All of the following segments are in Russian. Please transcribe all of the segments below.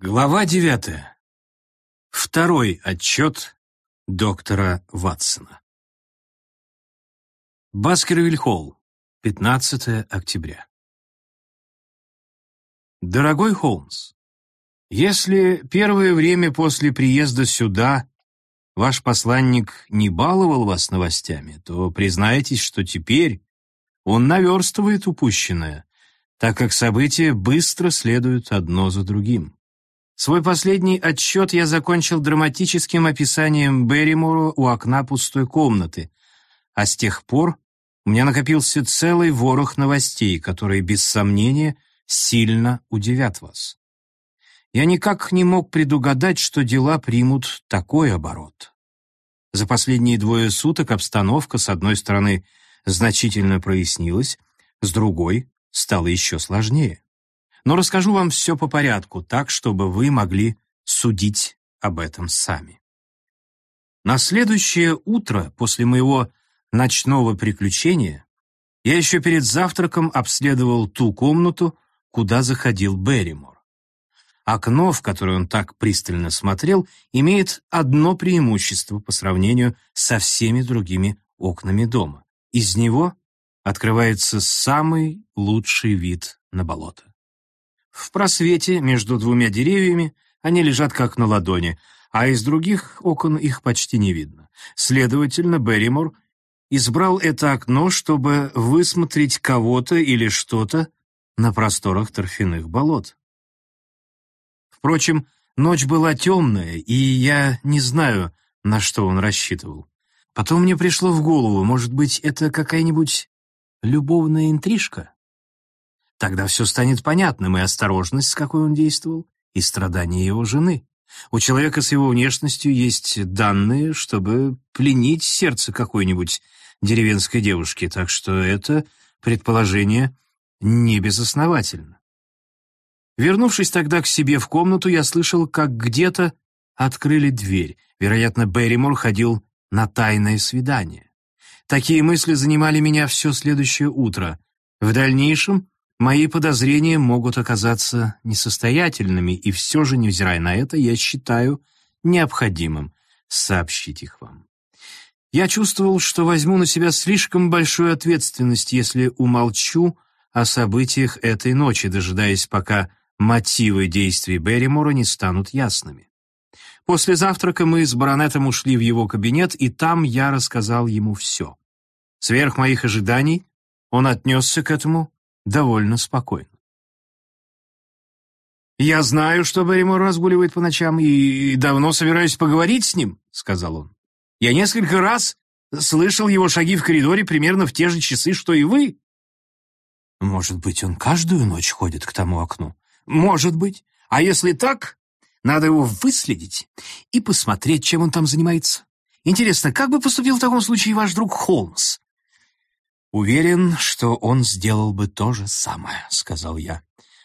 Глава девятая. Второй отчет доктора Ватсона. Баскервиль-Холл, 15 октября. Дорогой Холмс, если первое время после приезда сюда ваш посланник не баловал вас новостями, то признайтесь, что теперь он наверстывает упущенное, так как события быстро следуют одно за другим. Свой последний отчет я закончил драматическим описанием Берримора у окна пустой комнаты, а с тех пор у меня накопился целый ворох новостей, которые, без сомнения, сильно удивят вас. Я никак не мог предугадать, что дела примут такой оборот. За последние двое суток обстановка, с одной стороны, значительно прояснилась, с другой — стала еще сложнее но расскажу вам все по порядку, так, чтобы вы могли судить об этом сами. На следующее утро после моего ночного приключения я еще перед завтраком обследовал ту комнату, куда заходил Берримор. Окно, в которое он так пристально смотрел, имеет одно преимущество по сравнению со всеми другими окнами дома. Из него открывается самый лучший вид на болото. В просвете между двумя деревьями они лежат как на ладони, а из других окон их почти не видно. Следовательно, Берримор избрал это окно, чтобы высмотреть кого-то или что-то на просторах торфяных болот. Впрочем, ночь была темная, и я не знаю, на что он рассчитывал. Потом мне пришло в голову, может быть, это какая-нибудь любовная интрижка? Тогда все станет понятным, и осторожность, с какой он действовал, и страдания его жены. У человека с его внешностью есть данные, чтобы пленить сердце какой-нибудь деревенской девушки, так что это предположение не безосновательно. Вернувшись тогда к себе в комнату, я слышал, как где-то открыли дверь. Вероятно, Берримор ходил на тайное свидание. Такие мысли занимали меня все следующее утро. В дальнейшем Мои подозрения могут оказаться несостоятельными, и все же, невзирая на это, я считаю необходимым сообщить их вам. Я чувствовал, что возьму на себя слишком большую ответственность, если умолчу о событиях этой ночи, дожидаясь, пока мотивы действий Берримора не станут ясными. После завтрака мы с баронетом ушли в его кабинет, и там я рассказал ему все. Сверх моих ожиданий он отнесся к этому довольно спокойно. «Я знаю, что Берримор разгуливает по ночам, и давно собираюсь поговорить с ним», — сказал он. «Я несколько раз слышал его шаги в коридоре примерно в те же часы, что и вы». «Может быть, он каждую ночь ходит к тому окну?» «Может быть. А если так, надо его выследить и посмотреть, чем он там занимается. Интересно, как бы поступил в таком случае ваш друг Холмс? «Уверен, что он сделал бы то же самое», — сказал я.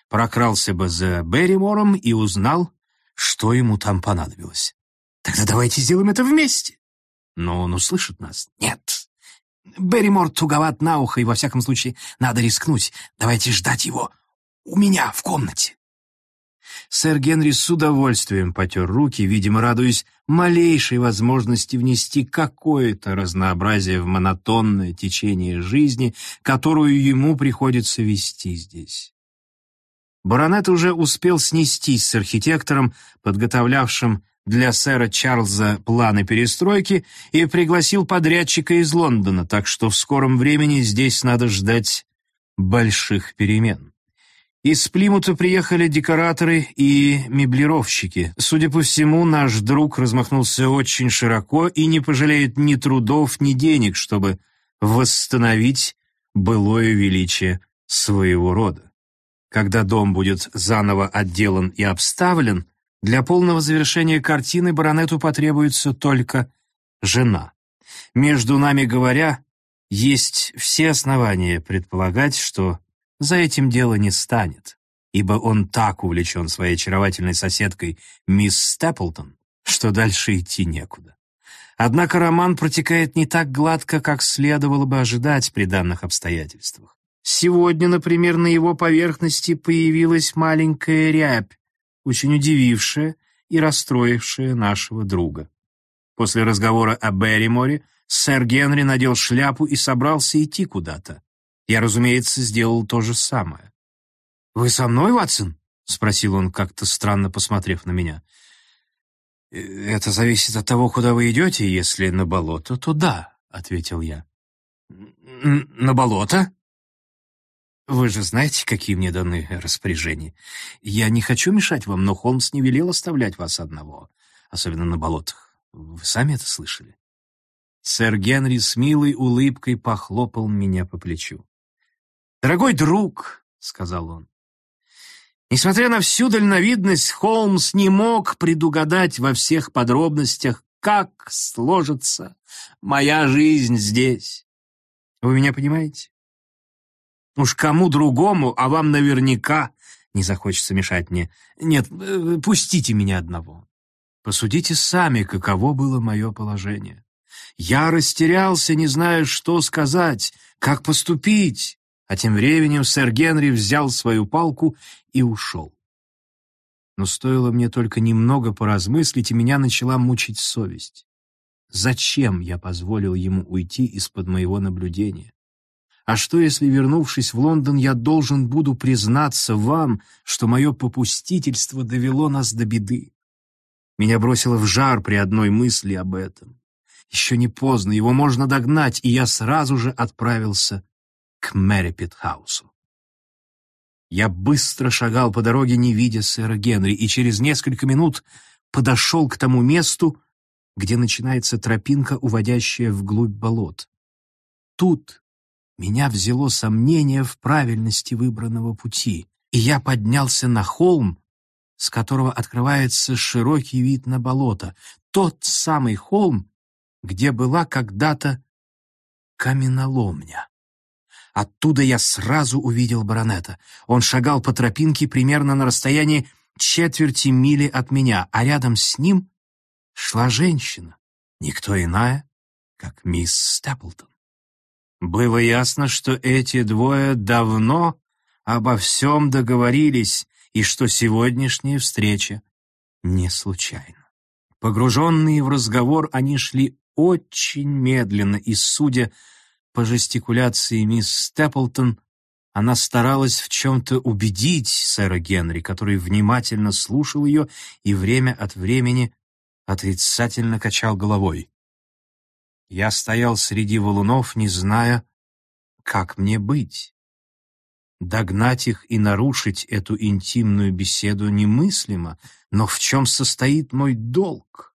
Прокрался бы за Берримором и узнал, что ему там понадобилось. «Тогда давайте сделаем это вместе». «Но он услышит нас». «Нет. Берримор туговат на ухо, и во всяком случае надо рискнуть. Давайте ждать его у меня в комнате». Сэр Генри с удовольствием потер руки, видимо, радуясь малейшей возможности внести какое-то разнообразие в монотонное течение жизни, которую ему приходится вести здесь. Баронет уже успел снестись с архитектором, подготовлявшим для сэра Чарльза планы перестройки, и пригласил подрядчика из Лондона, так что в скором времени здесь надо ждать больших перемен. Из Плимута приехали декораторы и меблировщики. Судя по всему, наш друг размахнулся очень широко и не пожалеет ни трудов, ни денег, чтобы восстановить былое величие своего рода. Когда дом будет заново отделан и обставлен, для полного завершения картины баронету потребуется только жена. Между нами говоря, есть все основания предполагать, что за этим дело не станет, ибо он так увлечен своей очаровательной соседкой мисс Степлтон, что дальше идти некуда. Однако роман протекает не так гладко, как следовало бы ожидать при данных обстоятельствах. Сегодня, например, на его поверхности появилась маленькая рябь, очень удивившая и расстроившая нашего друга. После разговора о Берриморе сэр Генри надел шляпу и собрался идти куда-то. Я, разумеется, сделал то же самое. «Вы со мной, Ватсон?» — спросил он, как-то странно посмотрев на меня. «Э, «Это зависит от того, куда вы идете. Если на болото, то да», — ответил я. «На болото?» «Вы же знаете, какие мне даны распоряжения. Я не хочу мешать вам, но Холмс не велел оставлять вас одного, особенно на болотах. Вы сами это слышали?» Сэр Генри с милой улыбкой похлопал меня по плечу. «Дорогой друг», — сказал он, — «несмотря на всю дальновидность, Холмс не мог предугадать во всех подробностях, как сложится моя жизнь здесь. Вы меня понимаете? Уж кому другому, а вам наверняка не захочется мешать мне. Нет, э, пустите меня одного. Посудите сами, каково было мое положение. Я растерялся, не зная, что сказать, как поступить. А тем временем сэр Генри взял свою палку и ушел. Но стоило мне только немного поразмыслить, и меня начала мучить совесть. Зачем я позволил ему уйти из-под моего наблюдения? А что, если, вернувшись в Лондон, я должен буду признаться вам, что мое попустительство довело нас до беды? Меня бросило в жар при одной мысли об этом. Еще не поздно, его можно догнать, и я сразу же отправился к Мэри Питхаусу. Я быстро шагал по дороге, не видя сэра Генри, и через несколько минут подошел к тому месту, где начинается тропинка, уводящая вглубь болот. Тут меня взяло сомнение в правильности выбранного пути, и я поднялся на холм, с которого открывается широкий вид на болото, тот самый холм, где была когда-то каменоломня. Оттуда я сразу увидел баронета. Он шагал по тропинке примерно на расстоянии четверти мили от меня, а рядом с ним шла женщина, никто иная, как мисс Степлтон. Было ясно, что эти двое давно обо всем договорились и что сегодняшняя встреча не случайна. Погруженные в разговор, они шли очень медленно, и, судя по жестикуляции мисс Степлтон, она старалась в чем-то убедить сэра Генри, который внимательно слушал ее и время от времени отрицательно качал головой. Я стоял среди валунов, не зная, как мне быть. Догнать их и нарушить эту интимную беседу немыслимо, но в чем состоит мой долг?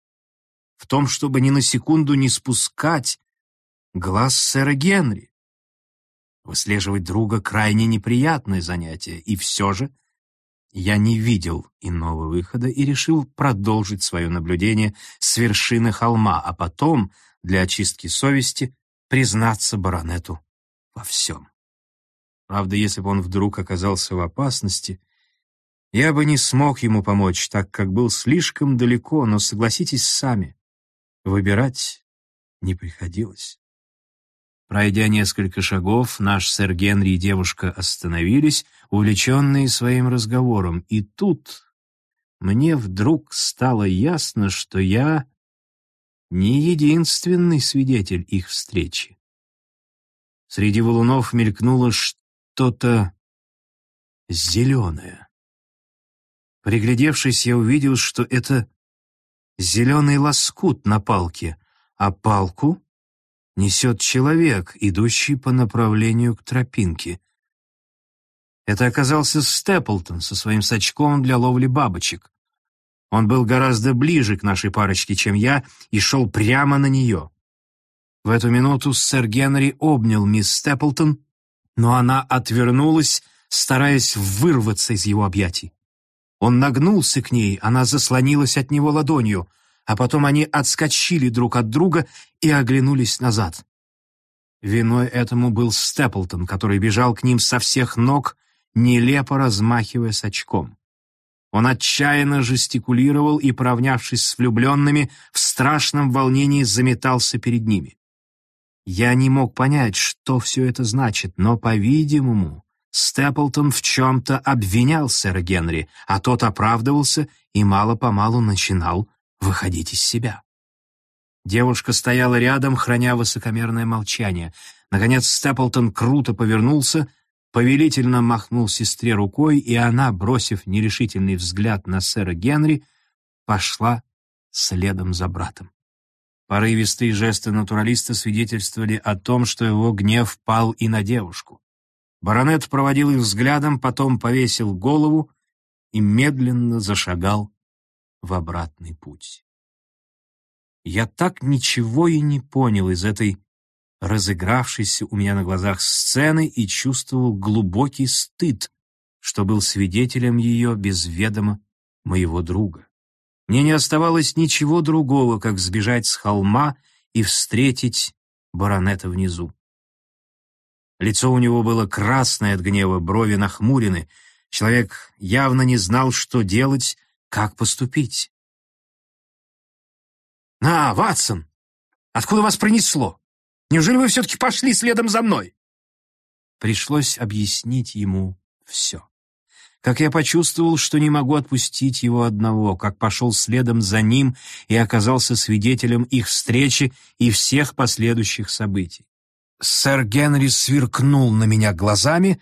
В том, чтобы ни на секунду не спускать глаз сэра Генри. Выслеживать друга — крайне неприятное занятие, и все же я не видел иного выхода и решил продолжить свое наблюдение с вершины холма, а потом для очистки совести признаться баронету во всем. Правда, если бы он вдруг оказался в опасности, я бы не смог ему помочь, так как был слишком далеко, но согласитесь сами, выбирать не приходилось. Пройдя несколько шагов, наш сэр Генри и девушка остановились, увлеченные своим разговором, и тут мне вдруг стало ясно, что я не единственный свидетель их встречи. Среди валунов мелькнуло что-то зеленое. Приглядевшись, я увидел, что это зеленый лоскут на палке, а палку несет человек, идущий по направлению к тропинке. Это оказался Степлтон со своим сачком для ловли бабочек. Он был гораздо ближе к нашей парочке, чем я, и шел прямо на нее. В эту минуту сэр Генри обнял мисс Степлтон, но она отвернулась, стараясь вырваться из его объятий. Он нагнулся к ней, она заслонилась от него ладонью, а потом они отскочили друг от друга и оглянулись назад. Виной этому был Степлтон, который бежал к ним со всех ног, нелепо размахивая с очком. Он отчаянно жестикулировал и, поравнявшись с влюбленными, в страшном волнении заметался перед ними. Я не мог понять, что все это значит, но, по-видимому, Степлтон в чем-то обвинял сэра Генри, а тот оправдывался и мало-помалу начинал выходить из себя. Девушка стояла рядом, храня высокомерное молчание. Наконец Степлтон круто повернулся, повелительно махнул сестре рукой, и она, бросив нерешительный взгляд на сэра Генри, пошла следом за братом. Порывистые жесты натуралиста свидетельствовали о том, что его гнев пал и на девушку. Баронет проводил их взглядом, потом повесил голову и медленно зашагал в обратный путь. Я так ничего и не понял из этой разыгравшейся у меня на глазах сцены и чувствовал глубокий стыд, что был свидетелем ее без ведома моего друга. Мне не оставалось ничего другого, как сбежать с холма и встретить баронета внизу. Лицо у него было красное от гнева, брови нахмурены. Человек явно не знал, что делать, как поступить. «На, Ватсон! Откуда вас принесло? Неужели вы все-таки пошли следом за мной?» Пришлось объяснить ему все. Как я почувствовал, что не могу отпустить его одного, как пошел следом за ним и оказался свидетелем их встречи и всех последующих событий. Сэр Генри сверкнул на меня глазами,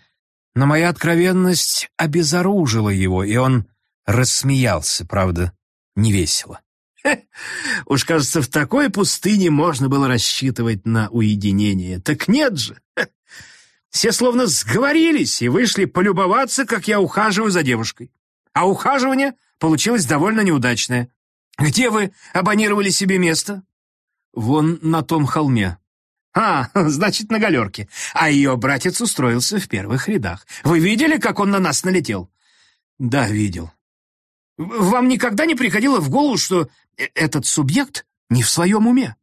но моя откровенность обезоружила его, и он рассмеялся, правда, невесело. Уж, кажется, в такой пустыне можно было рассчитывать на уединение. Так нет же. Все словно сговорились и вышли полюбоваться, как я ухаживаю за девушкой. А ухаживание получилось довольно неудачное. Где вы абонировали себе место? Вон на том холме. А, значит, на галерке. А ее братец устроился в первых рядах. Вы видели, как он на нас налетел? Да, видел. Вам никогда не приходило в голову, что э, этот субъект не в своем уме?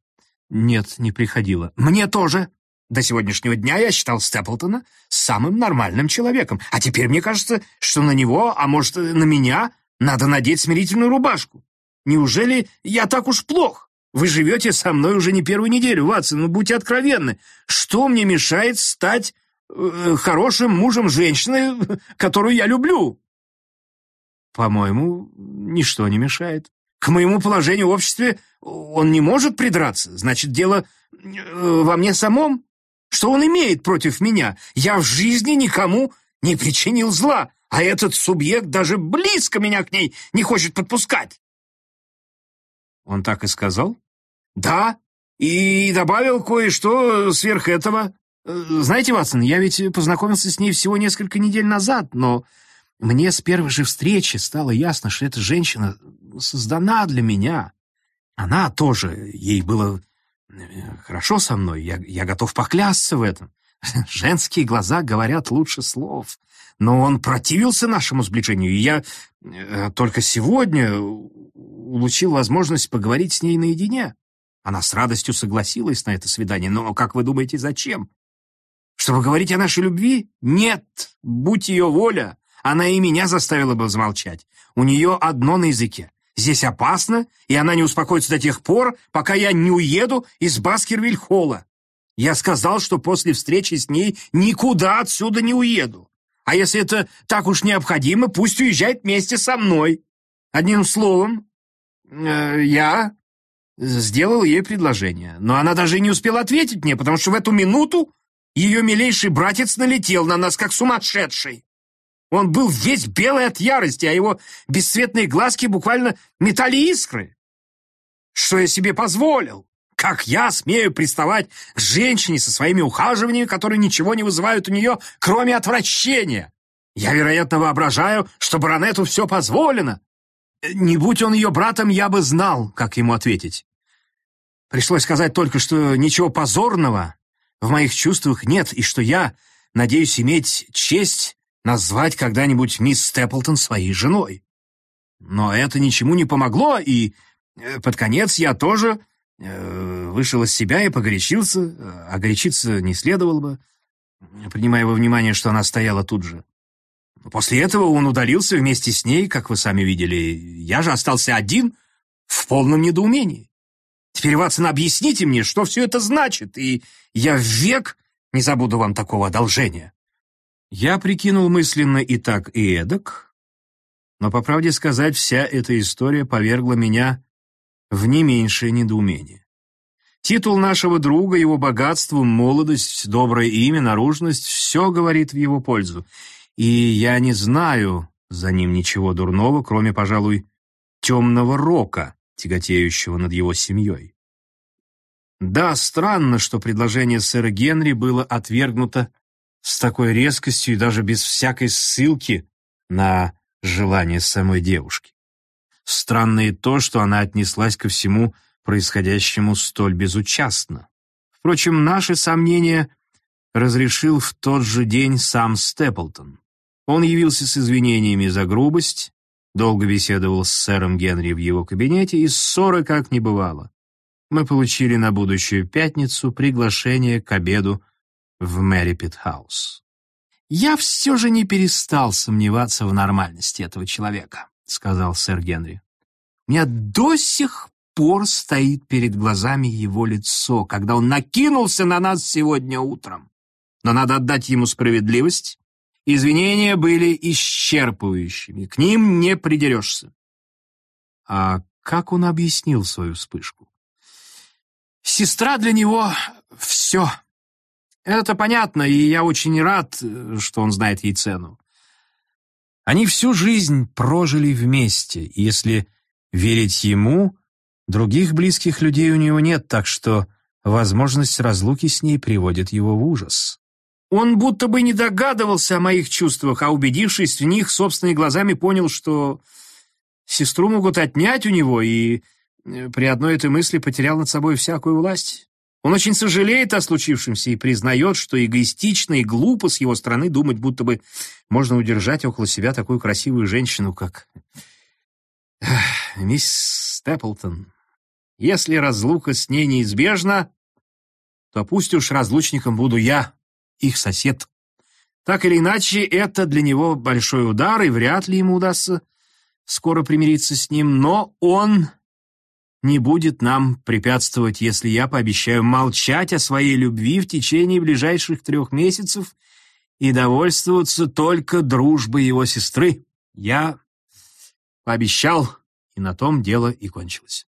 Нет, не приходило. Мне тоже. До сегодняшнего дня я считал Степлтона самым нормальным человеком, а теперь мне кажется, что на него, а может, на меня, надо надеть смирительную рубашку. Неужели я так уж плох? Вы живете со мной уже не первую неделю, Ватсон, ну будьте откровенны. Что мне мешает стать э, хорошим мужем женщины, которую я люблю? По-моему, ничто не мешает. К моему положению в обществе он не может придраться. Значит, дело э, во мне самом. Что он имеет против меня? Я в жизни никому не причинил зла, а этот субъект даже близко меня к ней не хочет подпускать. Он так и сказал? Да, и добавил кое-что сверх этого. Э, знаете, Ватсон, я ведь познакомился с ней всего несколько недель назад, но мне с первой же встречи стало ясно, что эта женщина создана для меня. Она тоже, ей было э, хорошо со мной, я, я готов поклясться в этом. Женские глаза говорят лучше слов. Но он противился нашему сближению, и я э, только сегодня получил возможность поговорить с ней наедине. Она с радостью согласилась на это свидание, но, как вы думаете, зачем? Чтобы говорить о нашей любви? Нет, будь ее воля, она и меня заставила бы замолчать. У нее одно на языке. Здесь опасно, и она не успокоится до тех пор, пока я не уеду из Баскервиль-холла. Я сказал, что после встречи с ней никуда отсюда не уеду. А если это так уж необходимо, пусть уезжает вместе со мной. Одним словом, э, я сделал ей предложение. Но она даже не успела ответить мне, потому что в эту минуту ее милейший братец налетел на нас, как сумасшедший. Он был весь белый от ярости, а его бесцветные глазки буквально метали искры. Что я себе позволил? Как я смею приставать к женщине со своими ухаживаниями, которые ничего не вызывают у нее, кроме отвращения? Я, вероятно, воображаю, что баронету все позволено. Не будь он ее братом, я бы знал, как ему ответить. Пришлось сказать только, что ничего позорного в моих чувствах нет, и что я надеюсь иметь честь назвать когда-нибудь мисс Степлтон своей женой. Но это ничему не помогло, и э, под конец я тоже э, вышел из себя и погорячился, а горячиться не следовало бы, принимая во внимание, что она стояла тут же. После этого он удалился вместе с ней, как вы сами видели. Я же остался один в полном недоумении. Теперь, Ватсон, объясните мне, что все это значит, и я век не забуду вам такого одолжения. Я прикинул мысленно и так, и эдак, но, по правде сказать, вся эта история повергла меня в не меньшее недоумение. Титул нашего друга, его богатство, молодость, доброе имя, наружность — все говорит в его пользу. И я не знаю за ним ничего дурного, кроме, пожалуй, темного рока, тяготеющего над его семьей. Да, странно, что предложение сэра Генри было отвергнуто с такой резкостью и даже без всякой ссылки на желание самой девушки. Странно и то, что она отнеслась ко всему происходящему столь безучастно. Впрочем, наши сомнения разрешил в тот же день сам Степлтон. Он явился с извинениями за грубость, долго беседовал с сэром Генри в его кабинете, и ссоры как не бывало. Мы получили на будущую пятницу приглашение к обеду в Мэри Питхаус. «Я все же не перестал сомневаться в нормальности этого человека», — сказал сэр Генри. «У меня до сих пор стоит перед глазами его лицо, когда он накинулся на нас сегодня утром. Но надо отдать ему справедливость. Извинения были исчерпывающими, к ним не придерешься». А как он объяснил свою вспышку? «Сестра для него — все», это понятно, и я очень рад, что он знает ей цену. Они всю жизнь прожили вместе, и если верить ему, других близких людей у него нет, так что возможность разлуки с ней приводит его в ужас. Он будто бы не догадывался о моих чувствах, а убедившись в них, собственными глазами понял, что сестру могут отнять у него, и э, при одной этой мысли потерял над собой всякую власть. Он очень сожалеет о случившемся и признает, что эгоистично и глупо с его стороны думать, будто бы можно удержать около себя такую красивую женщину, как мисс Степлтон. Если разлука с ней неизбежна, то пусть уж разлучником буду я, их сосед. Так или иначе, это для него большой удар, и вряд ли ему удастся скоро примириться с ним, но он не будет нам препятствовать, если я пообещаю молчать о своей любви в течение ближайших трех месяцев и довольствоваться только дружбой его сестры. Я пообещал, и на том дело и кончилось.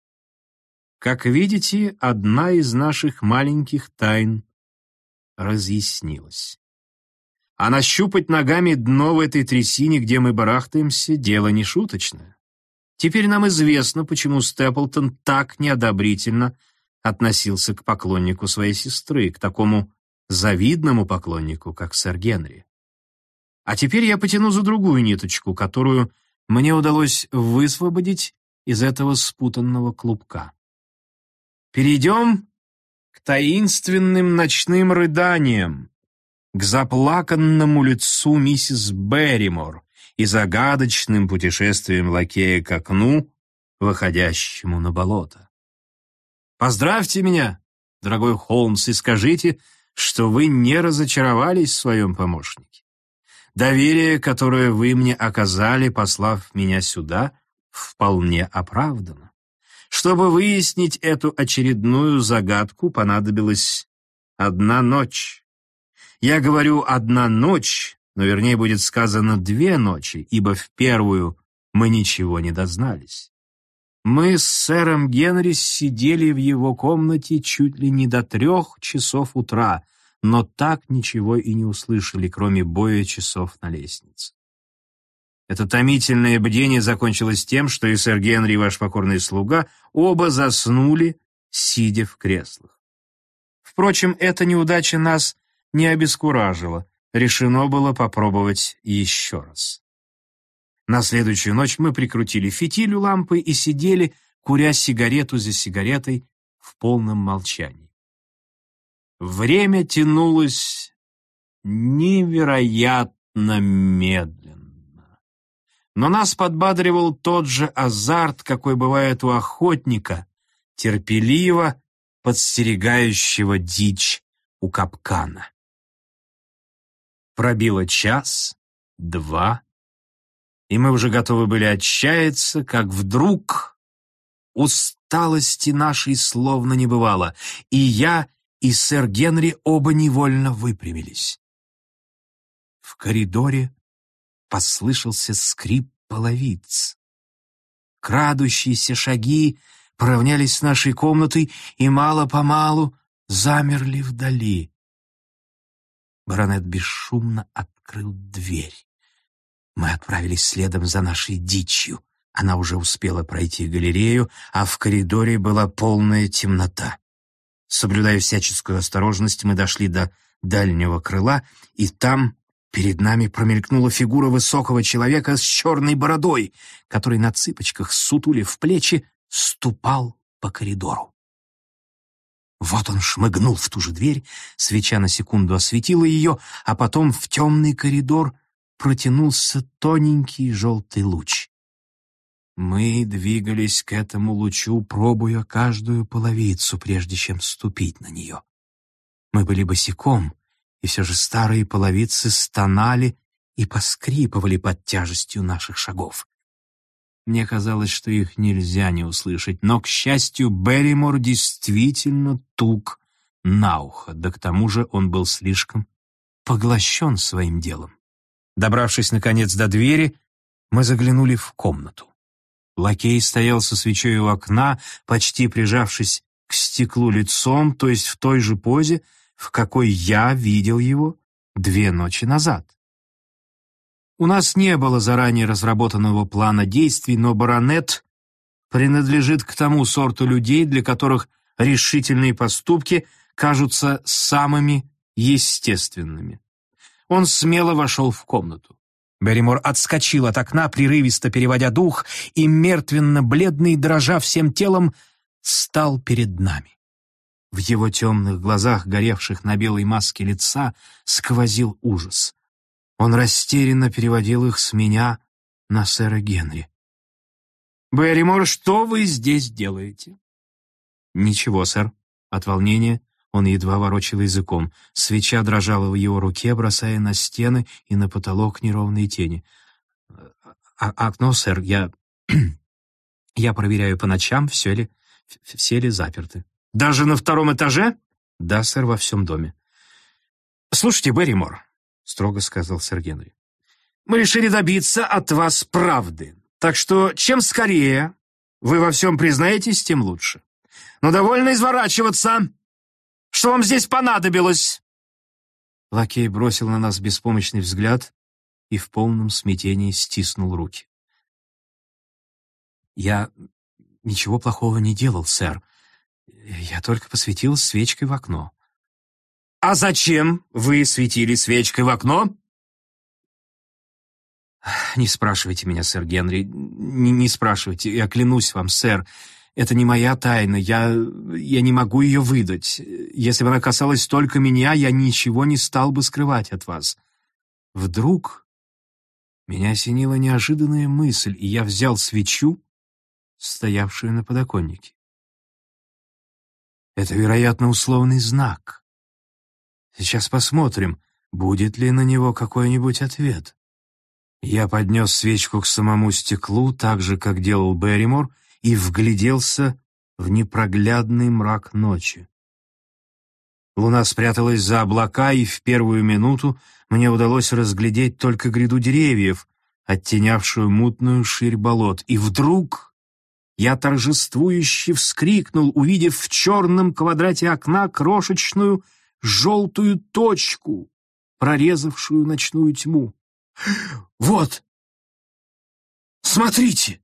Как видите, одна из наших маленьких тайн разъяснилась. А нащупать ногами дно в этой трясине, где мы барахтаемся, дело не шуточное. Теперь нам известно, почему Степлтон так неодобрительно относился к поклоннику своей сестры, к такому завидному поклоннику, как сэр Генри. А теперь я потяну за другую ниточку, которую мне удалось высвободить из этого спутанного клубка. Перейдем к таинственным ночным рыданиям, к заплаканному лицу миссис Берримор, и загадочным путешествием лакея к окну, выходящему на болото. «Поздравьте меня, дорогой Холмс, и скажите, что вы не разочаровались в своем помощнике. Доверие, которое вы мне оказали, послав меня сюда, вполне оправдано. Чтобы выяснить эту очередную загадку, понадобилась одна ночь. Я говорю «одна ночь», но вернее будет сказано две ночи, ибо в первую мы ничего не дознались. Мы с сэром Генри сидели в его комнате чуть ли не до трех часов утра, но так ничего и не услышали, кроме боя часов на лестнице. Это томительное бдение закончилось тем, что и сэр Генри, и ваш покорный слуга оба заснули, сидя в креслах. Впрочем, эта неудача нас не обескуражила решено было попробовать еще раз. На следующую ночь мы прикрутили фитиль у лампы и сидели, куря сигарету за сигаретой в полном молчании. Время тянулось невероятно медленно. Но нас подбадривал тот же азарт, какой бывает у охотника, терпеливо подстерегающего дичь у капкана. Пробило час, два, и мы уже готовы были отчаяться, как вдруг усталости нашей словно не бывало, и я, и сэр Генри оба невольно выпрямились. В коридоре послышался скрип половиц. Крадущиеся шаги поравнялись с нашей комнатой и мало-помалу замерли вдали. Баронет бесшумно открыл дверь. Мы отправились следом за нашей дичью. Она уже успела пройти галерею, а в коридоре была полная темнота. Соблюдая всяческую осторожность, мы дошли до дальнего крыла, и там перед нами промелькнула фигура высокого человека с черной бородой, который на цыпочках, сутулив в плечи, ступал по коридору. Вот он шмыгнул в ту же дверь, свеча на секунду осветила ее, а потом в темный коридор протянулся тоненький желтый луч. Мы двигались к этому лучу, пробуя каждую половицу, прежде чем ступить на нее. Мы были босиком, и все же старые половицы стонали и поскрипывали под тяжестью наших шагов. Мне казалось, что их нельзя не услышать, но, к счастью, Берримор действительно тук на ухо, да к тому же он был слишком поглощен своим делом. Добравшись, наконец, до двери, мы заглянули в комнату. Лакей стоял со свечой у окна, почти прижавшись к стеклу лицом, то есть в той же позе, в какой я видел его две ночи назад. У нас не было заранее разработанного плана действий, но баронет принадлежит к тому сорту людей, для которых решительные поступки кажутся самыми естественными. Он смело вошел в комнату. Берримор отскочил от окна, прерывисто переводя дух, и мертвенно-бледный, дрожа всем телом, стал перед нами. В его темных глазах, горевших на белой маске лица, сквозил ужас. Он растерянно переводил их с меня на сэра Генри. «Берримор, что вы здесь делаете?» «Ничего, сэр». От волнения он едва ворочал языком. Свеча дрожала в его руке, бросая на стены и на потолок неровные тени. «А «Окно, сэр, я... я проверяю по ночам, все ли... все ли заперты». «Даже на втором этаже?» «Да, сэр, во всем доме». «Слушайте, Берримор», — строго сказал сэр Генри, «мы решили добиться от вас правды, так что чем скорее вы во всем признаетесь, тем лучше. Но довольно изворачиваться!» Что вам здесь понадобилось?» Лакей бросил на нас беспомощный взгляд и в полном смятении стиснул руки. «Я ничего плохого не делал, сэр. Я только посветил свечкой в окно». «А зачем вы светили свечкой в окно?» «Не спрашивайте меня, сэр Генри, не, не спрашивайте, я клянусь вам, сэр. Это не моя тайна, я... я не могу ее выдать. Если бы она касалась только меня, я ничего не стал бы скрывать от вас. Вдруг меня осенила неожиданная мысль, и я взял свечу, стоявшую на подоконнике. Это, вероятно, условный знак. Сейчас посмотрим, будет ли на него какой-нибудь ответ. Я поднес свечку к самому стеклу, так же, как делал Берримор, и вгляделся в непроглядный мрак ночи. Луна спряталась за облака, и в первую минуту мне удалось разглядеть только гряду деревьев, оттенявшую мутную ширь болот. И вдруг я торжествующе вскрикнул, увидев в черном квадрате окна крошечную желтую точку, прорезавшую ночную тьму. «Вот! Смотрите!»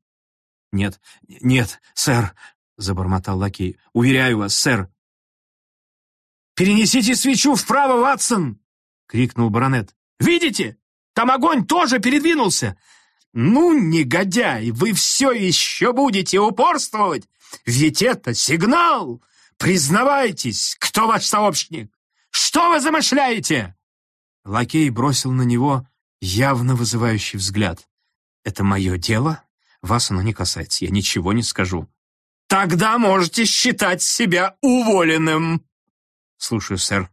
«Нет, нет, сэр», — забормотал лакей. «Уверяю вас, сэр». «Перенесите свечу вправо, Ватсон!» — крикнул баронет. «Видите? Там огонь тоже передвинулся!» «Ну, негодяй, вы все еще будете упорствовать! Ведь это сигнал! Признавайтесь, кто ваш сообщник! Что вы замышляете?» Лакей бросил на него явно вызывающий взгляд. «Это мое дело?» Вас оно не касается, я ничего не скажу». «Тогда можете считать себя уволенным». «Слушаю, сэр.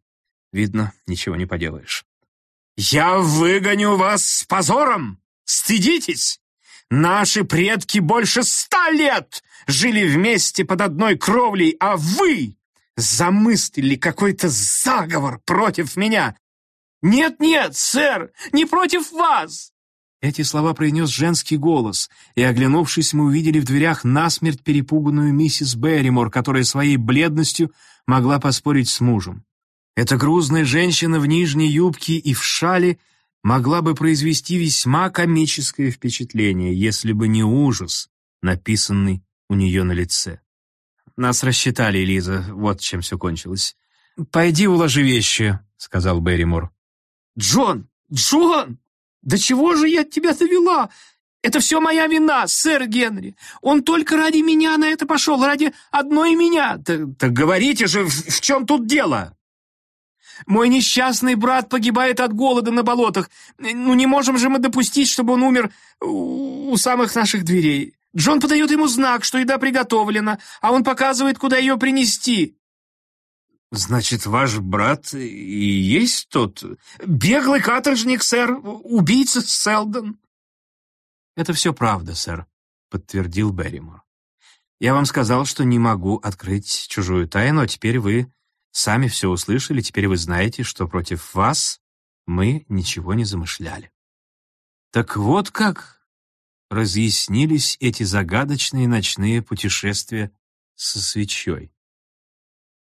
Видно, ничего не поделаешь». «Я выгоню вас с позором! Стыдитесь! Наши предки больше ста лет жили вместе под одной кровлей, а вы замыслили какой-то заговор против меня. «Нет-нет, сэр, не против вас!» Эти слова произнес женский голос, и, оглянувшись, мы увидели в дверях насмерть перепуганную миссис Берримор, которая своей бледностью могла поспорить с мужем. Эта грузная женщина в нижней юбке и в шале могла бы произвести весьма комическое впечатление, если бы не ужас, написанный у нее на лице. «Нас рассчитали, Лиза, вот чем все кончилось. Пойди уложи вещи», — сказал Берримор. «Джон! Джон! Да чего же я тебя довела? Это все моя вина, сэр Генри. Он только ради меня на это пошел, ради одной меня. Так, так говорите же, в, в чем тут дело?» Мой несчастный брат погибает от голода на болотах. Ну, не можем же мы допустить, чтобы он умер у самых наших дверей. Джон подает ему знак, что еда приготовлена, а он показывает, куда ее принести. «Значит, ваш брат и есть тот беглый каторжник, сэр, убийца Селдон?» «Это все правда, сэр», — подтвердил Берримор. «Я вам сказал, что не могу открыть чужую тайну, а теперь вы сами все услышали, теперь вы знаете, что против вас мы ничего не замышляли». «Так вот как разъяснились эти загадочные ночные путешествия со свечой».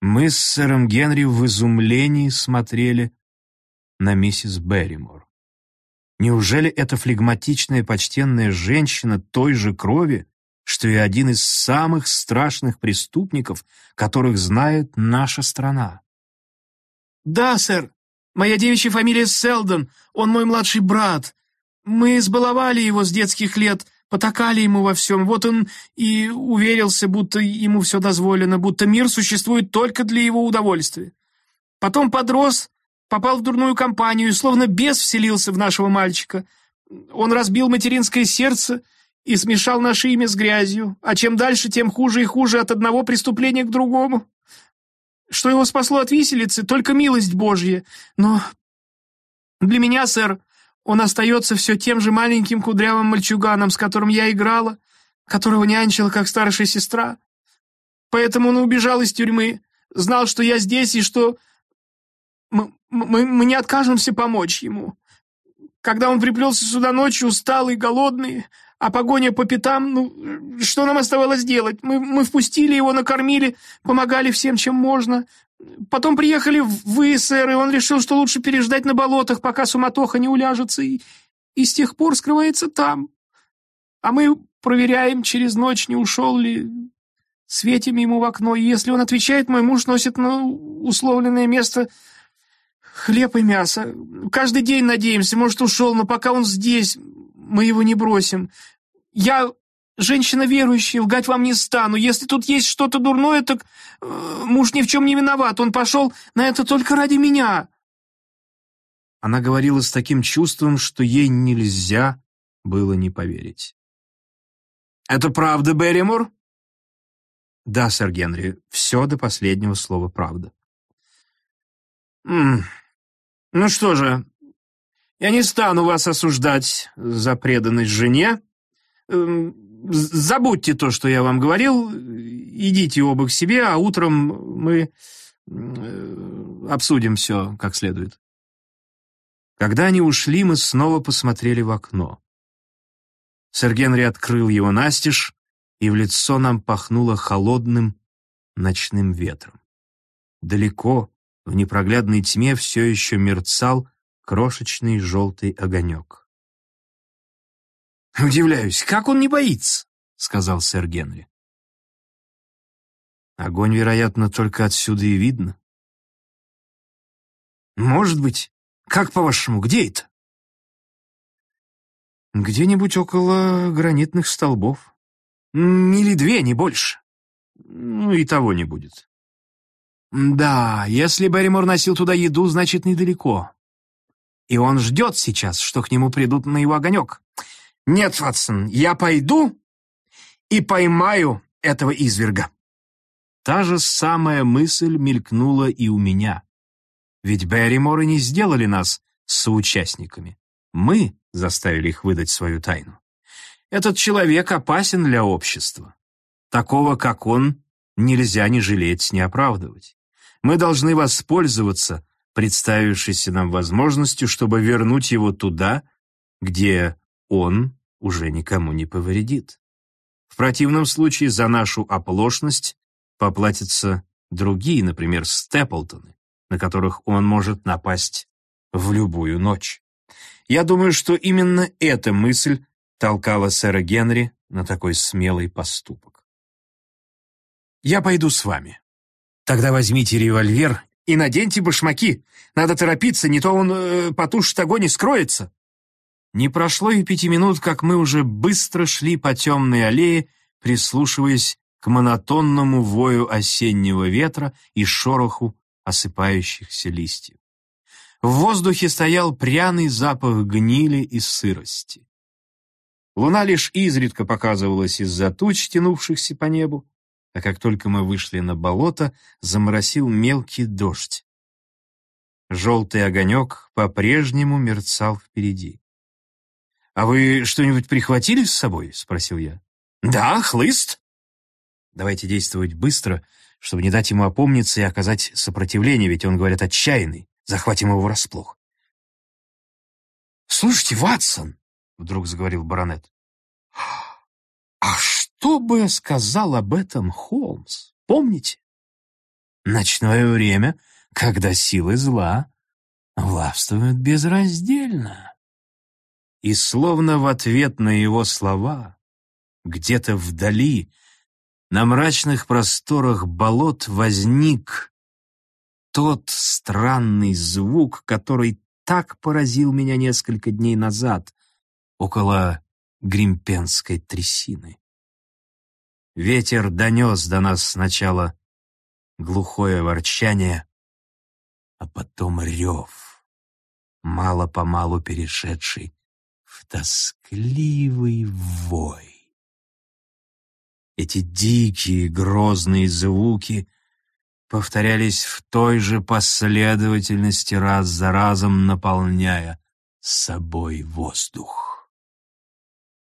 Мы с сэром Генри в изумлении смотрели на миссис Берримор. Неужели эта флегматичная почтенная женщина той же крови, что и один из самых страшных преступников, которых знает наша страна? «Да, сэр. Моя девичья фамилия Селдон. Он мой младший брат. Мы избаловали его с детских лет, потакали ему во всем. Вот он и уверился, будто ему все дозволено, будто мир существует только для его удовольствия. Потом подрос, попал в дурную компанию словно бес вселился в нашего мальчика. Он разбил материнское сердце и смешал наше имя с грязью, а чем дальше, тем хуже и хуже от одного преступления к другому. Что его спасло от виселицы, только милость Божья. Но для меня, сэр, он остается все тем же маленьким кудрявым мальчуганом, с которым я играла, которого нянчила как старшая сестра. Поэтому он убежал из тюрьмы, знал, что я здесь и что мы, мы, мы не откажемся помочь ему. Когда он приплелся сюда ночью, усталый, голодный, а погоня по пятам, ну, что нам оставалось делать? Мы, мы впустили его, накормили, помогали всем, чем можно. Потом приехали вы, сэр, и он решил, что лучше переждать на болотах, пока суматоха не уляжется, и, и с тех пор скрывается там. А мы проверяем через ночь, не ушел ли, светим ему в окно, и если он отвечает, мой муж носит на условленное место хлеб и мясо. Каждый день надеемся, может, ушел, но пока он здесь, мы его не бросим. Я женщина верующая, лгать вам не стану. Если тут есть что-то дурное, так э, муж ни в чем не виноват. Он пошел на это только ради меня». Она говорила с таким чувством, что ей нельзя было не поверить. «Это правда, Берримор?» «Да, сэр Генри, все до последнего слова правда». «М -м, «Ну что же, я не стану вас осуждать за преданность жене. Эм, забудьте то, что я вам говорил, идите оба к себе, а утром мы э, обсудим все как следует. Когда они ушли, мы снова посмотрели в окно. Сэр Генри открыл его настежь, и в лицо нам пахнуло холодным ночным ветром. Далеко, в непроглядной тьме, все еще мерцал крошечный желтый огонек. «Удивляюсь, как он не боится?» — сказал сэр Генри. «Огонь, вероятно, только отсюда и видно». «Может быть. Как по-вашему, где это?» «Где-нибудь около гранитных столбов. Мили две, не больше. Ну и того не будет». «Да, если Берримор носил туда еду, значит, недалеко. И он ждет сейчас, что к нему придут на его огонек. «Нет, Ватсон, я пойду и поймаю этого изверга». Та же самая мысль мелькнула и у меня. Ведь Берриморы не сделали нас соучастниками. Мы заставили их выдать свою тайну. Этот человек опасен для общества. Такого, как он, нельзя ни жалеть, ни оправдывать. Мы должны воспользоваться представившейся нам возможностью, чтобы вернуть его туда, где он уже никому не повредит. В противном случае за нашу оплошность поплатятся другие, например, Степлтоны, на которых он может напасть в любую ночь. Я думаю, что именно эта мысль толкала сэра Генри на такой смелый поступок. «Я пойду с вами». «Тогда возьмите револьвер и наденьте башмаки. Надо торопиться, не то он э, потушит огонь и скроется». Не прошло и пяти минут, как мы уже быстро шли по темной аллее, прислушиваясь к монотонному вою осеннего ветра и шороху осыпающихся листьев. В воздухе стоял пряный запах гнили и сырости. Луна лишь изредка показывалась из-за туч, тянувшихся по небу, а как только мы вышли на болото, заморосил мелкий дождь. Желтый огонек по-прежнему мерцал впереди. «А вы что-нибудь прихватили с собой?» — спросил я. «Да, хлыст». «Давайте действовать быстро, чтобы не дать ему опомниться и оказать сопротивление, ведь он, говорят, отчаянный. Захватим его врасплох». «Слушайте, Ватсон!» — вдруг заговорил баронет. «А что бы сказал об этом Холмс? Помните? Ночное время, когда силы зла властвуют безраздельно». И словно в ответ на его слова, где-то вдали, на мрачных просторах болот возник тот странный звук, который так поразил меня несколько дней назад, около Гримпенской трясины. Ветер донес до нас сначала глухое ворчание, а потом рев, мало-помалу перешедший тоскливый вой. Эти дикие, грозные звуки повторялись в той же последовательности раз за разом, наполняя собой воздух.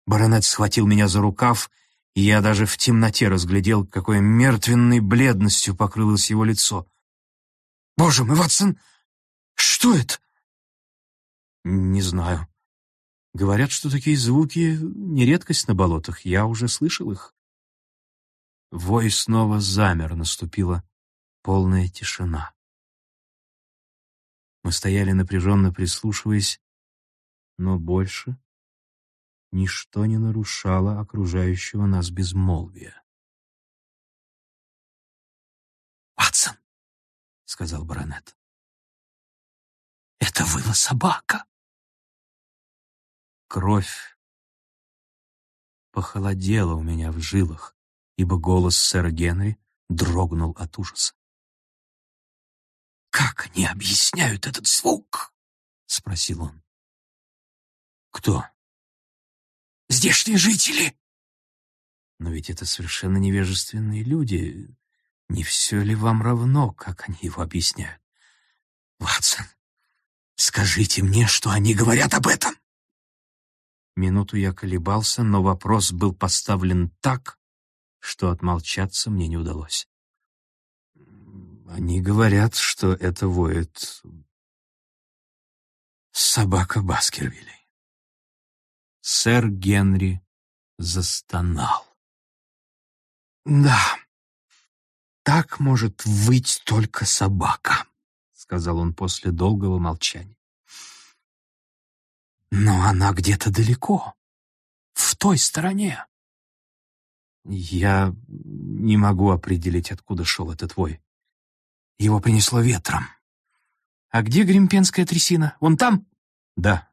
Баронет схватил меня за рукав, и я даже в темноте разглядел, какой мертвенной бледностью покрылось его лицо. «Боже мой, Ватсон, что это?» «Не знаю», Говорят, что такие звуки — не редкость на болотах. Я уже слышал их. Вой снова замер, наступила полная тишина. Мы стояли напряженно прислушиваясь, но больше ничто не нарушало окружающего нас безмолвия. «Ватсон!» — сказал баронет. «Это выла собака!» Кровь похолодела у меня в жилах, ибо голос сэра Генри дрогнул от ужаса. «Как они объясняют этот звук?» — спросил он. «Кто?» «Здешние жители!» «Но ведь это совершенно невежественные люди. Не все ли вам равно, как они его объясняют?» «Ватсон, скажите мне, что они говорят об этом!» Минуту я колебался, но вопрос был поставлен так, что отмолчаться мне не удалось. Они говорят, что это воет собака Баскервилей. Сэр Генри застонал. «Да, так может выть только собака», — сказал он после долгого молчания. Но она где-то далеко, в той стороне. Я не могу определить, откуда шел этот вой. Его принесло ветром. А где Гримпенская трясина? Вон там? Да.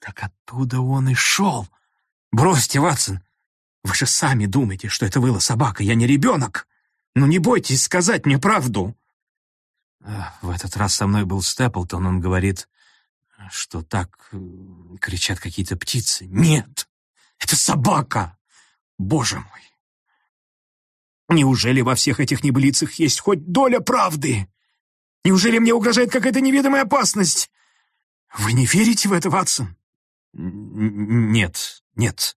Так оттуда он и шел. Бросьте, Ватсон. Вы же сами думаете, что это была собака. Я не ребенок. Ну не бойтесь сказать мне правду. В этот раз со мной был Степлтон. Он говорит, что так э, кричат какие-то птицы. Нет, это собака! Боже мой! Неужели во всех этих небылицах есть хоть доля правды? Неужели мне угрожает какая-то неведомая опасность? Вы не верите в это, Ватсон? Нет, нет.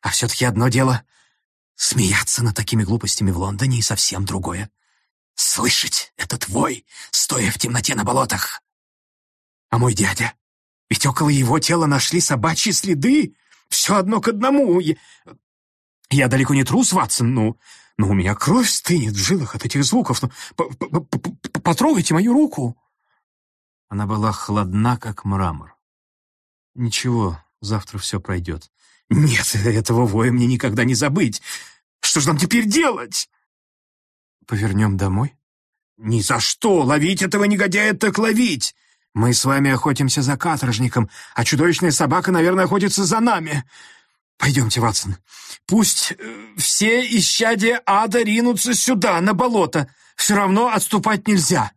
А все-таки одно дело — смеяться над такими глупостями в Лондоне, и совсем другое слышать этот вой, стоя в темноте на болотах. А мой дядя? Ведь около его тела нашли собачьи следы. Все одно к одному. Я, я далеко не трус, Ватсон, ну, но у меня кровь стынет в жилах от этих звуков. Ну, потрогайте мою руку. Она была холодна, как мрамор. Ничего, завтра все пройдет. Нет, этого воя мне никогда не забыть. Что же нам теперь делать? Повернем домой? Ни за что! Ловить этого негодяя так ловить! Мы с вами охотимся за каторжником, а чудовищная собака, наверное, охотится за нами. Пойдемте, Ватсон. Пусть э, все исчадия ада ринутся сюда, на болото. Все равно отступать нельзя.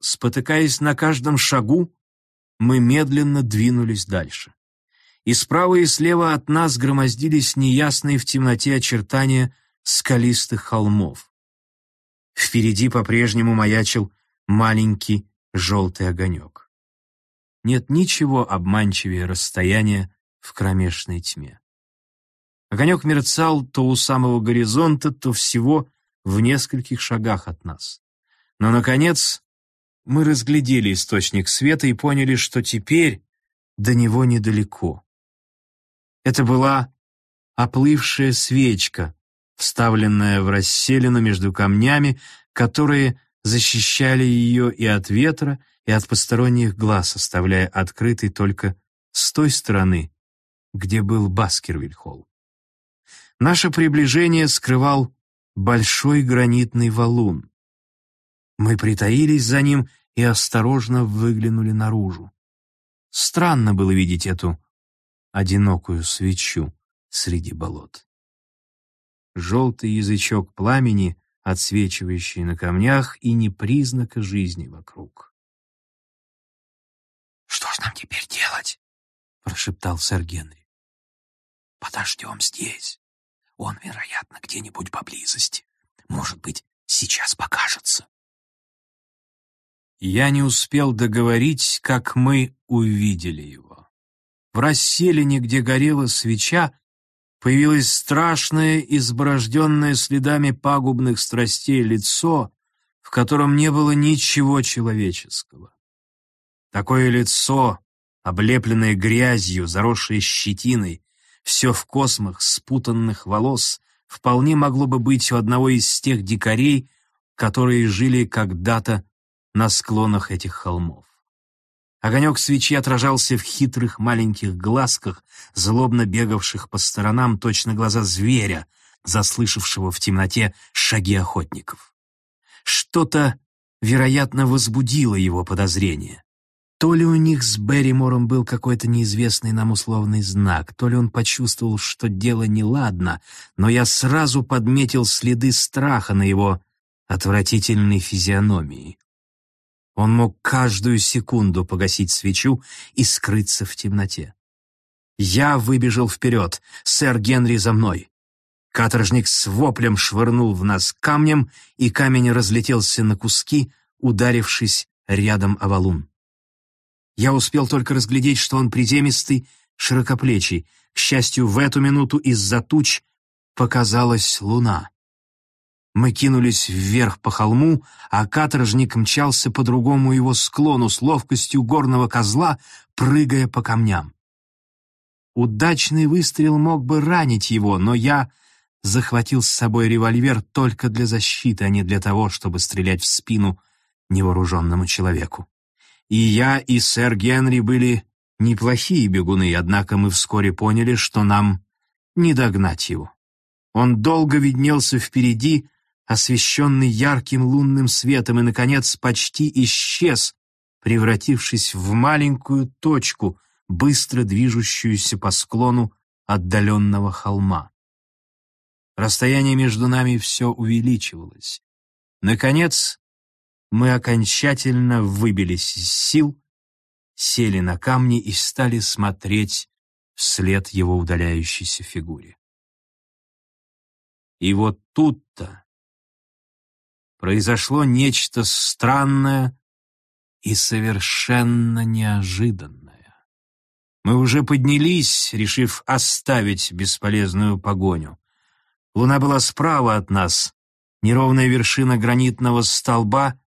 Спотыкаясь на каждом шагу, мы медленно двинулись дальше. И справа и слева от нас громоздились неясные в темноте очертания скалистых холмов. Впереди по-прежнему маячил маленький желтый огонек. Нет ничего обманчивее расстояния в кромешной тьме. Огонек мерцал то у самого горизонта, то всего в нескольких шагах от нас. Но, наконец, мы разглядели источник света и поняли, что теперь до него недалеко. Это была оплывшая свечка, вставленная в расселину между камнями, которые защищали ее и от ветра, и от посторонних глаз, оставляя открытой только с той стороны, где был Баскервиль-холл. Наше приближение скрывал большой гранитный валун. Мы притаились за ним и осторожно выглянули наружу. Странно было видеть эту одинокую свечу среди болот. Желтый язычок пламени, отсвечивающий на камнях, и не признака жизни вокруг. «Что ж нам теперь делать?» — прошептал сэр Генри. «Подождем здесь. Он, вероятно, где-нибудь поблизости. Может быть, сейчас покажется». Я не успел договорить, как мы увидели его. В расселине, где горела свеча, появилось страшное, изборожденное следами пагубных страстей лицо, в котором не было ничего человеческого. Такое лицо, облепленное грязью, заросшее щетиной, все в космах спутанных волос, вполне могло бы быть у одного из тех дикарей, которые жили когда-то на склонах этих холмов. Огонек свечи отражался в хитрых маленьких глазках, злобно бегавших по сторонам, точно глаза зверя, заслышавшего в темноте шаги охотников. Что-то, вероятно, возбудило его подозрение. То ли у них с Берримором был какой-то неизвестный нам условный знак, то ли он почувствовал, что дело неладно, но я сразу подметил следы страха на его отвратительной физиономии. Он мог каждую секунду погасить свечу и скрыться в темноте. Я выбежал вперед, сэр Генри за мной. Каторжник с воплем швырнул в нас камнем, и камень разлетелся на куски, ударившись рядом о валун. Я успел только разглядеть, что он приземистый, широкоплечий. К счастью, в эту минуту из-за туч показалась луна. Мы кинулись вверх по холму, а каторжник мчался по другому его склону с ловкостью горного козла, прыгая по камням. Удачный выстрел мог бы ранить его, но я захватил с собой револьвер только для защиты, а не для того, чтобы стрелять в спину невооруженному человеку. И я, и сэр Генри были неплохие бегуны, однако мы вскоре поняли, что нам не догнать его. Он долго виднелся впереди, освещенный ярким лунным светом, и, наконец, почти исчез, превратившись в маленькую точку, быстро движущуюся по склону отдаленного холма. Расстояние между нами все увеличивалось. Наконец, мы окончательно выбились из сил, сели на камни и стали смотреть вслед его удаляющейся фигуре. И вот тут-то произошло нечто странное и совершенно неожиданное. Мы уже поднялись, решив оставить бесполезную погоню. Луна была справа от нас, Неровная вершина гранитного столба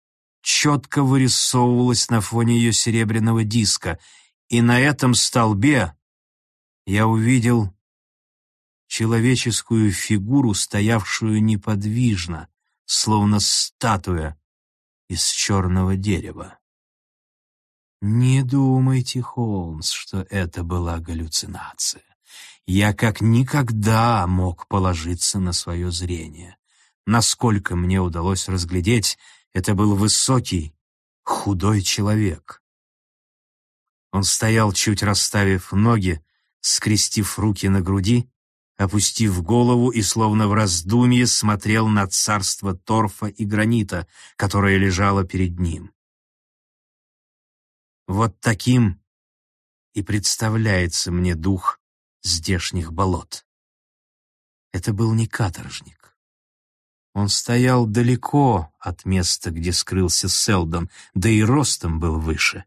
четко вырисовывалась на фоне ее серебряного диска, и на этом столбе я увидел человеческую фигуру, стоявшую неподвижно, словно статуя из черного дерева. Не думайте, Холмс, что это была галлюцинация. Я как никогда мог положиться на свое зрение. Насколько мне удалось разглядеть, это был высокий, худой человек. Он стоял, чуть расставив ноги, скрестив руки на груди, опустив голову и словно в раздумье смотрел на царство торфа и гранита, которое лежало перед ним. Вот таким и представляется мне дух здешних болот. Это был не каторжник. Он стоял далеко от места, где скрылся Селдон, да и ростом был выше.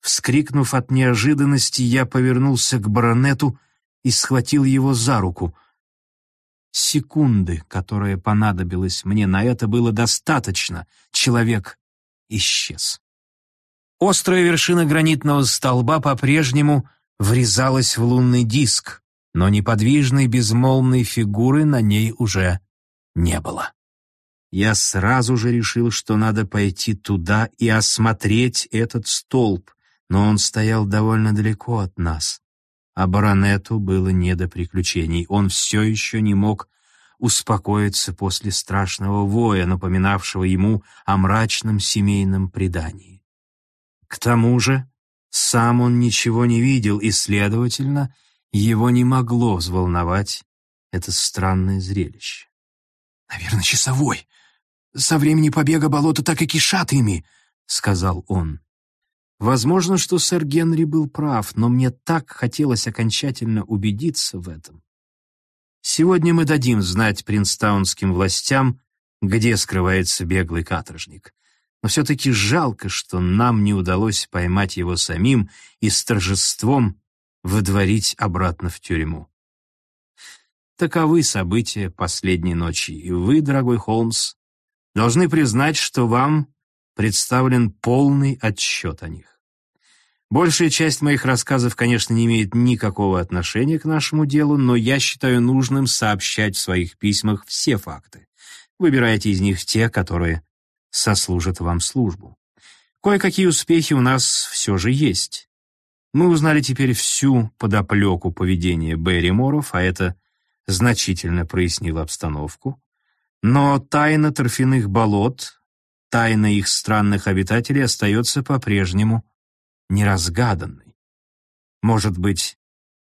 Вскрикнув от неожиданности, я повернулся к баронету и схватил его за руку. Секунды, которые понадобилось мне на это, было достаточно. Человек исчез. Острая вершина гранитного столба по-прежнему врезалась в лунный диск, но неподвижной безмолвной фигуры на ней уже не было. Я сразу же решил, что надо пойти туда и осмотреть этот столб, но он стоял довольно далеко от нас. А баронету было не до приключений. Он все еще не мог успокоиться после страшного воя, напоминавшего ему о мрачном семейном предании. К тому же сам он ничего не видел, и, следовательно, его не могло взволновать это странное зрелище. «Наверное, часовой. Со времени побега болота так и кишат ими», — сказал он. Возможно, что сэр Генри был прав, но мне так хотелось окончательно убедиться в этом. Сегодня мы дадим знать принстаунским властям, где скрывается беглый каторжник. Но все-таки жалко, что нам не удалось поймать его самим и с торжеством выдворить обратно в тюрьму. Таковы события последней ночи, и вы, дорогой Холмс, должны признать, что вам представлен полный отчет о них. Большая часть моих рассказов, конечно, не имеет никакого отношения к нашему делу, но я считаю нужным сообщать в своих письмах все факты. Выбирайте из них те, которые сослужат вам службу. Кое-какие успехи у нас все же есть. Мы узнали теперь всю подоплеку поведения Берри Моров, а это значительно прояснило обстановку. Но тайна торфяных болот, тайна их странных обитателей остается по-прежнему неразгаданной. Может быть,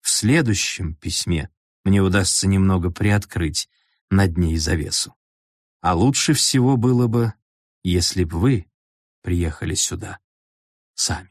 в следующем письме мне удастся немного приоткрыть над ней завесу. А лучше всего было бы, если бы вы приехали сюда сами.